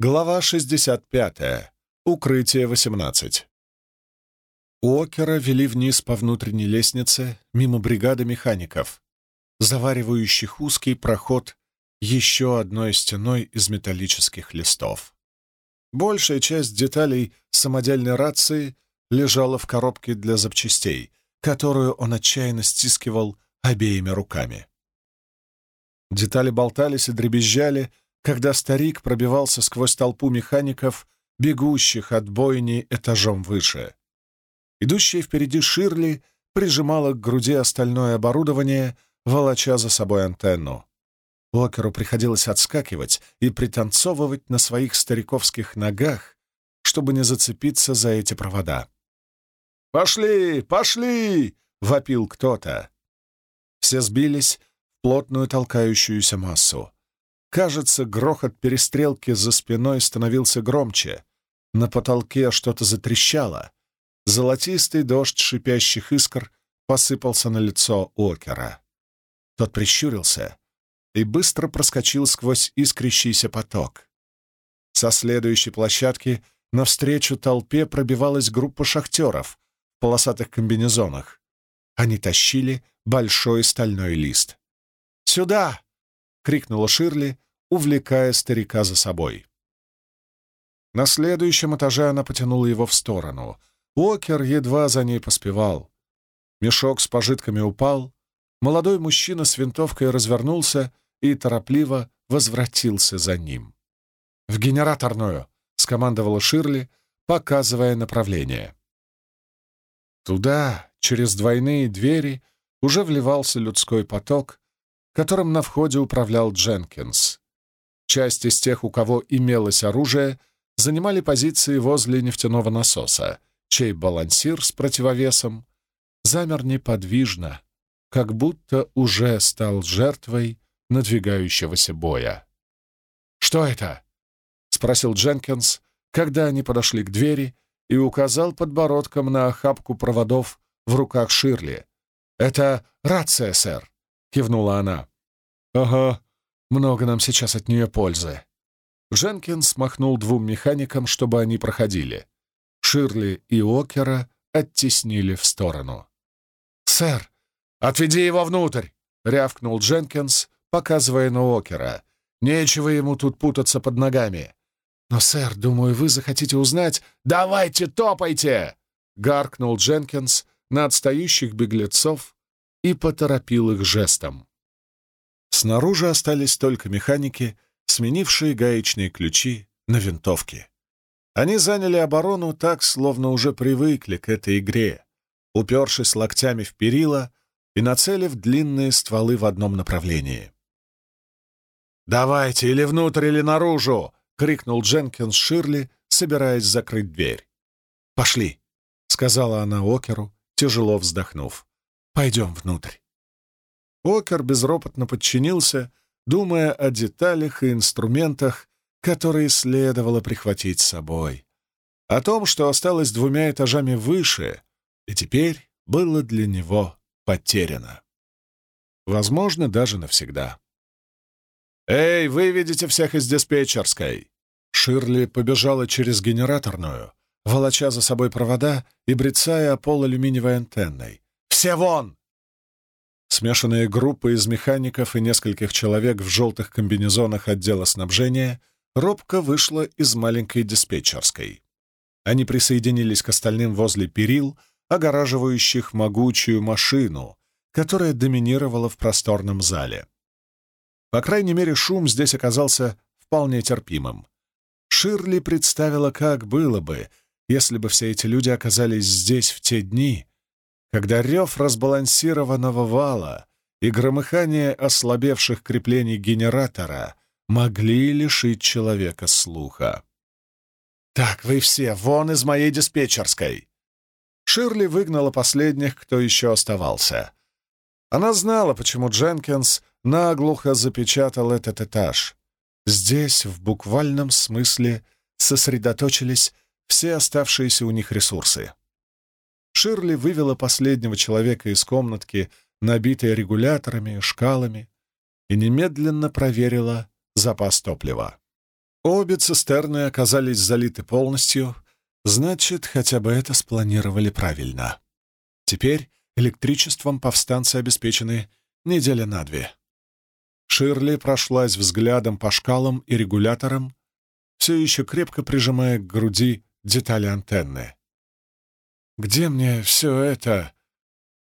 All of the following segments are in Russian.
Глава 65. Укрытие 18. Уокера вели вниз по внутренней лестнице, мимо бригады механиков, заваривающих узкий проход еще одной стеной из металлических листов. Большая часть деталей самодельной рации лежала в коробке для запчастей, которую он отчаянно стискивал обеими руками. Детали болтались и дребезжали, когда старик пробивался сквозь толпу механиков, бегущих от бойни этажом выше. Идущая впереди Ширли прижимала к груди остальное оборудование, волоча за собой антенну. Уокеру приходилось отскакивать и пританцовывать на своих стариковских ногах, чтобы не зацепиться за эти провода. «Пошли! Пошли!» — вопил кто-то. Все сбились в плотную толкающуюся массу. Кажется, грохот перестрелки за спиной становился громче. На потолке что-то затрещало. Золотистый дождь шипящих искр посыпался на лицо Окера. Тот прищурился и быстро проскочил сквозь искрящийся поток. Со следующей площадки навстречу толпе пробивалась группа шахтеров в полосатых комбинезонах. Они тащили большой стальной лист. «Сюда!» — крикнула Ширли, увлекая старика за собой. На следующем этаже она потянула его в сторону. Уокер едва за ней поспевал. Мешок с пожитками упал. Молодой мужчина с винтовкой развернулся и торопливо возвратился за ним. «В генераторную!» — скомандовала Ширли, показывая направление. Туда, через двойные двери, уже вливался людской поток, которым на входе управлял Дженкинс. Часть из тех, у кого имелось оружие, занимали позиции возле нефтяного насоса, чей балансир с противовесом замер неподвижно, как будто уже стал жертвой надвигающегося боя. «Что это?» — спросил Дженкинс, когда они подошли к двери и указал подбородком на охапку проводов в руках Ширли. «Это рация, сэр», — кивнула она. «Ага, много нам сейчас от нее пользы». Дженкинс махнул двум механикам, чтобы они проходили. Ширли и Окера оттеснили в сторону. «Сэр, отведи его внутрь!» — рявкнул Дженкинс, показывая на Окера. «Нечего ему тут путаться под ногами». «Но, сэр, думаю, вы захотите узнать...» «Давайте, топайте!» — гаркнул Дженкинс на отстающих беглецов и поторопил их жестом. Снаружи остались только механики, сменившие гаечные ключи на винтовки. Они заняли оборону так, словно уже привыкли к этой игре, упершись локтями в перила и нацелив длинные стволы в одном направлении. «Давайте, или внутрь, или наружу!» — крикнул Дженкинс Ширли, собираясь закрыть дверь. «Пошли!» — сказала она Океру, тяжело вздохнув. «Пойдем внутрь». Окер безропотно подчинился, думая о деталях и инструментах, которые следовало прихватить с собой. О том, что осталось двумя этажами выше, и теперь было для него потеряно. Возможно, даже навсегда. «Эй, выведите всех из диспетчерской!» Ширли побежала через генераторную, волоча за собой провода и брецая о пол алюминиевой антенной. «Все вон! Смешанная группа из механиков и нескольких человек в желтых комбинезонах отдела снабжения робко вышла из маленькой диспетчерской. Они присоединились к остальным возле перил, огораживающих могучую машину, которая доминировала в просторном зале. По крайней мере, шум здесь оказался вполне терпимым. Ширли представила, как было бы, если бы все эти люди оказались здесь в те дни, когда рев разбалансированного вала и громыхание ослабевших креплений генератора могли лишить человека слуха. «Так, вы все, вон из моей диспетчерской!» Ширли выгнала последних, кто еще оставался. Она знала, почему Дженкинс наглухо запечатал этот этаж. Здесь, в буквальном смысле, сосредоточились все оставшиеся у них ресурсы. Ширли вывела последнего человека из комнатки, набитой регуляторами, шкалами, и немедленно проверила запас топлива. Обе цистерны оказались залиты полностью, значит, хотя бы это спланировали правильно. Теперь электричеством повстанцы обеспечены неделя на две. Ширли прошлась взглядом по шкалам и регуляторам, все еще крепко прижимая к груди детали антенны. «Где мне все это?»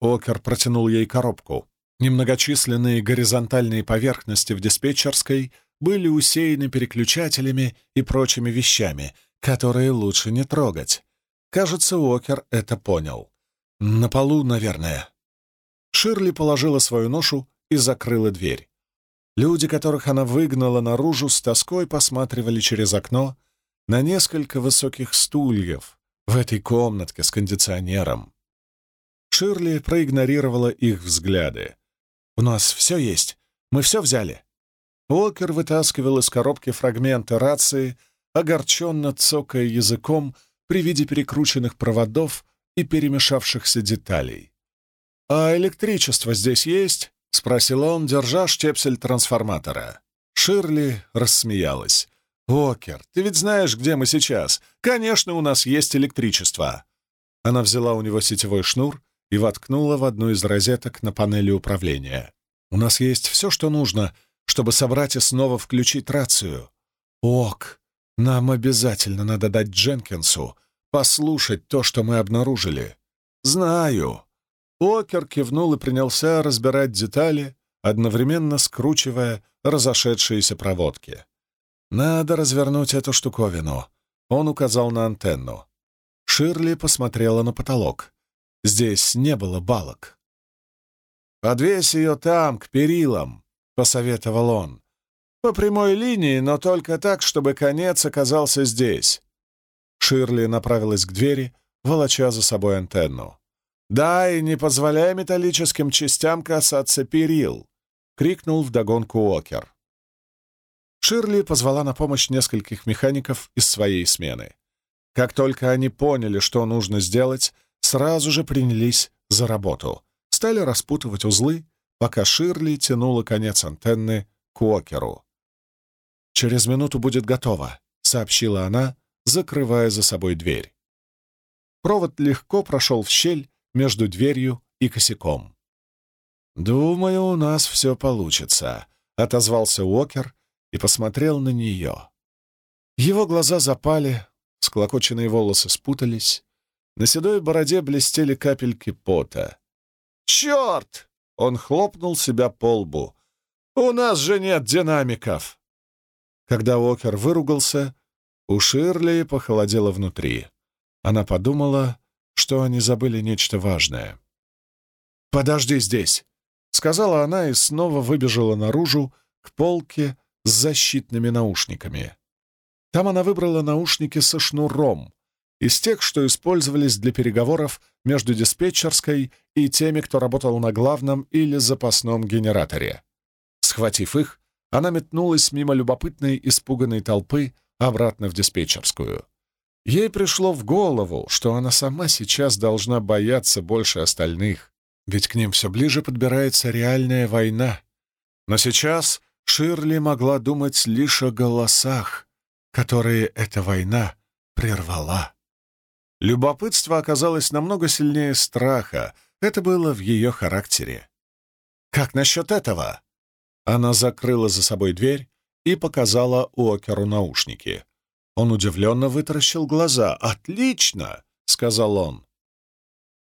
Окер протянул ей коробку. Немногочисленные горизонтальные поверхности в диспетчерской были усеяны переключателями и прочими вещами, которые лучше не трогать. Кажется, Уокер это понял. «На полу, наверное». Ширли положила свою ношу и закрыла дверь. Люди, которых она выгнала наружу, с тоской посматривали через окно на несколько высоких стульев в этой комнатке с кондиционером. Ширли проигнорировала их взгляды. «У нас все есть. Мы все взяли». Уокер вытаскивал из коробки фрагменты рации, огорченно цокая языком при виде перекрученных проводов и перемешавшихся деталей. «А электричество здесь есть?» — спросил он, держа штепсель трансформатора. Ширли рассмеялась. «Окер, ты ведь знаешь, где мы сейчас. Конечно, у нас есть электричество». Она взяла у него сетевой шнур и воткнула в одну из розеток на панели управления. «У нас есть все, что нужно, чтобы собрать и снова включить рацию. Ок, нам обязательно надо дать Дженкинсу послушать то, что мы обнаружили. Знаю». Окер кивнул и принялся разбирать детали, одновременно скручивая разошедшиеся проводки. «Надо развернуть эту штуковину», — он указал на антенну. Ширли посмотрела на потолок. Здесь не было балок. «Подвесь ее там, к перилам», — посоветовал он. «По прямой линии, но только так, чтобы конец оказался здесь». Ширли направилась к двери, волоча за собой антенну. «Да, и не позволяй металлическим частям касаться перил!» — крикнул вдогонку Окер. Ширли позвала на помощь нескольких механиков из своей смены. Как только они поняли, что нужно сделать, сразу же принялись за работу. Стали распутывать узлы, пока Ширли тянула конец антенны к Океру. «Через минуту будет готово», — сообщила она, закрывая за собой дверь. Провод легко прошел в щель, между дверью и косяком. «Думаю, у нас все получится», — отозвался Уокер и посмотрел на нее. Его глаза запали, склокоченные волосы спутались, на седой бороде блестели капельки пота. «Черт!» — он хлопнул себя по лбу. «У нас же нет динамиков!» Когда Уокер выругался, у Ширли похолодело внутри. Она подумала, что они забыли нечто важное. «Подожди здесь!» — сказала она и снова выбежала наружу к полке с защитными наушниками. Там она выбрала наушники со шнуром, из тех, что использовались для переговоров между диспетчерской и теми, кто работал на главном или запасном генераторе. Схватив их, она метнулась мимо любопытной, испуганной толпы обратно в диспетчерскую. Ей пришло в голову, что она сама сейчас должна бояться больше остальных, ведь к ним все ближе подбирается реальная война. Но сейчас Ширли могла думать лишь о голосах, которые эта война прервала. Любопытство оказалось намного сильнее страха, это было в ее характере. «Как насчет этого?» Она закрыла за собой дверь и показала Уокеру наушники. Он удивленно вытаращил глаза. «Отлично!» — сказал он.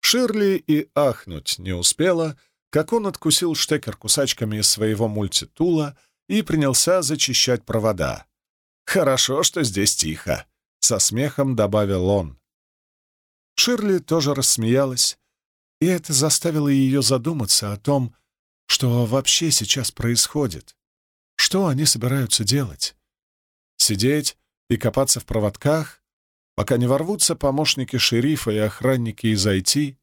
Ширли и ахнуть не успела, как он откусил штекер кусачками из своего мультитула и принялся зачищать провода. «Хорошо, что здесь тихо», — со смехом добавил он. Ширли тоже рассмеялась, и это заставило ее задуматься о том, что вообще сейчас происходит. Что они собираются делать? Сидеть и копаться в проводках, пока не ворвутся помощники шерифа и охранники из IT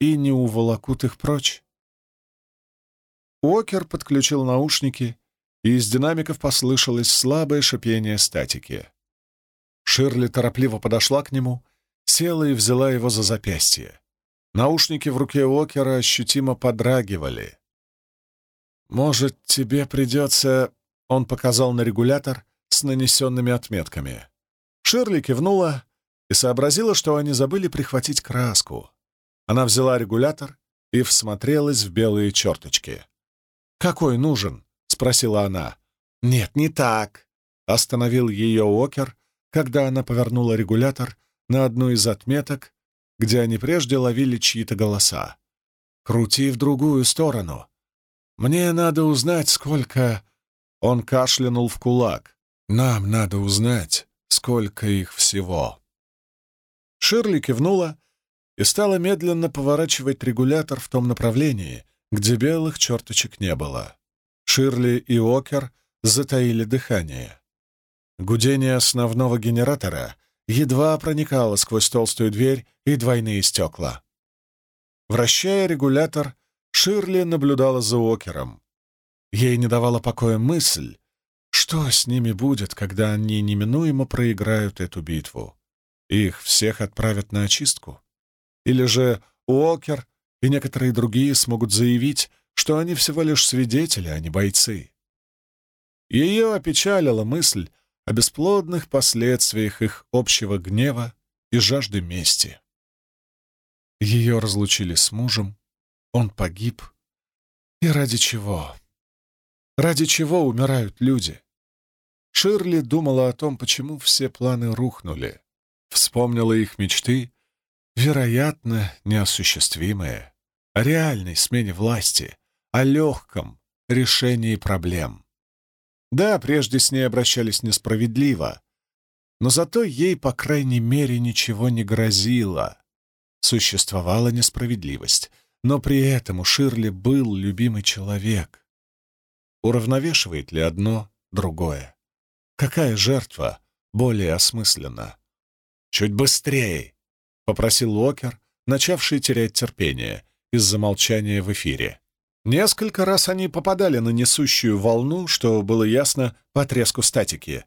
и не уволокут их прочь. Уокер подключил наушники, и из динамиков послышалось слабое шипение статики. Ширли торопливо подошла к нему, села и взяла его за запястье. Наушники в руке Уокера ощутимо подрагивали. «Может, тебе придется...» — он показал на регулятор, с нанесенными отметками. Ширли кивнула и сообразила, что они забыли прихватить краску. Она взяла регулятор и всмотрелась в белые черточки. «Какой нужен?» — спросила она. «Нет, не так», — остановил ее Уокер, когда она повернула регулятор на одну из отметок, где они прежде ловили чьи-то голоса. «Крути в другую сторону. Мне надо узнать, сколько...» Он кашлянул в кулак. «Нам надо узнать, сколько их всего». Ширли кивнула и стала медленно поворачивать регулятор в том направлении, где белых черточек не было. Ширли и Окер затаили дыхание. Гудение основного генератора едва проникало сквозь толстую дверь и двойные стекла. Вращая регулятор, Ширли наблюдала за Окером. Ей не давала покоя мысль, что с ними будет, когда они неминуемо проиграют эту битву. Их всех отправят на очистку? Или же Уокер и некоторые другие смогут заявить, что они всего лишь свидетели, а не бойцы? Ее опечалила мысль о бесплодных последствиях их общего гнева и жажды мести. Ее разлучили с мужем, он погиб. И ради чего? Ради чего умирают люди? Ширли думала о том, почему все планы рухнули. Вспомнила их мечты, вероятно, неосуществимые, о реальной смене власти, о легком решении проблем. Да, прежде с ней обращались несправедливо, но зато ей, по крайней мере, ничего не грозило. Существовала несправедливость, но при этом у Ширли был любимый человек. Уравновешивает ли одно другое? Какая жертва более осмысленна? «Чуть быстрее!» — попросил Уокер, начавший терять терпение из-за молчания в эфире. Несколько раз они попадали на несущую волну, что было ясно по треску статики,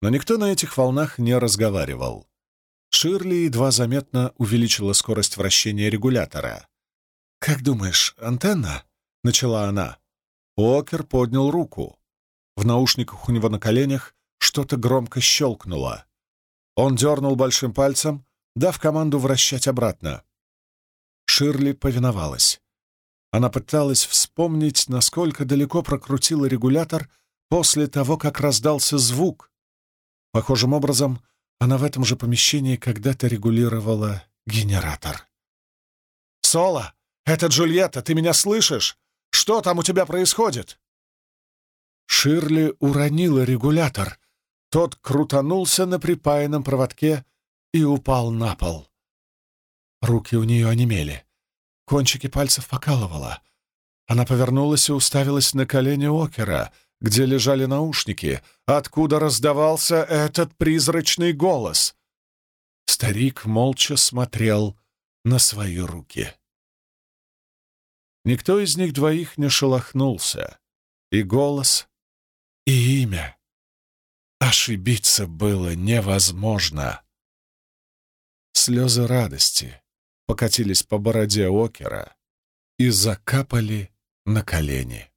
но никто на этих волнах не разговаривал. Ширли едва заметно увеличила скорость вращения регулятора. «Как думаешь, антенна?» — начала она. Окер поднял руку. В наушниках у него на коленях что-то громко щелкнуло. Он дернул большим пальцем, дав команду вращать обратно. Ширли повиновалась. Она пыталась вспомнить, насколько далеко прокрутила регулятор после того, как раздался звук. Похожим образом, она в этом же помещении когда-то регулировала генератор. «Соло! Это Джульетта! Ты меня слышишь? Что там у тебя происходит?» Ширли уронила регулятор. Тот крутанулся на припаянном проводке и упал на пол. Руки у нее онемели. Кончики пальцев покалывало. Она повернулась и уставилась на колени Окера, где лежали наушники, откуда раздавался этот призрачный голос. Старик молча смотрел на свои руки. Никто из них двоих не шелохнулся. И голос, и имя. Ошибиться было невозможно. Слезы радости покатились по бороде Окера и закапали на колени.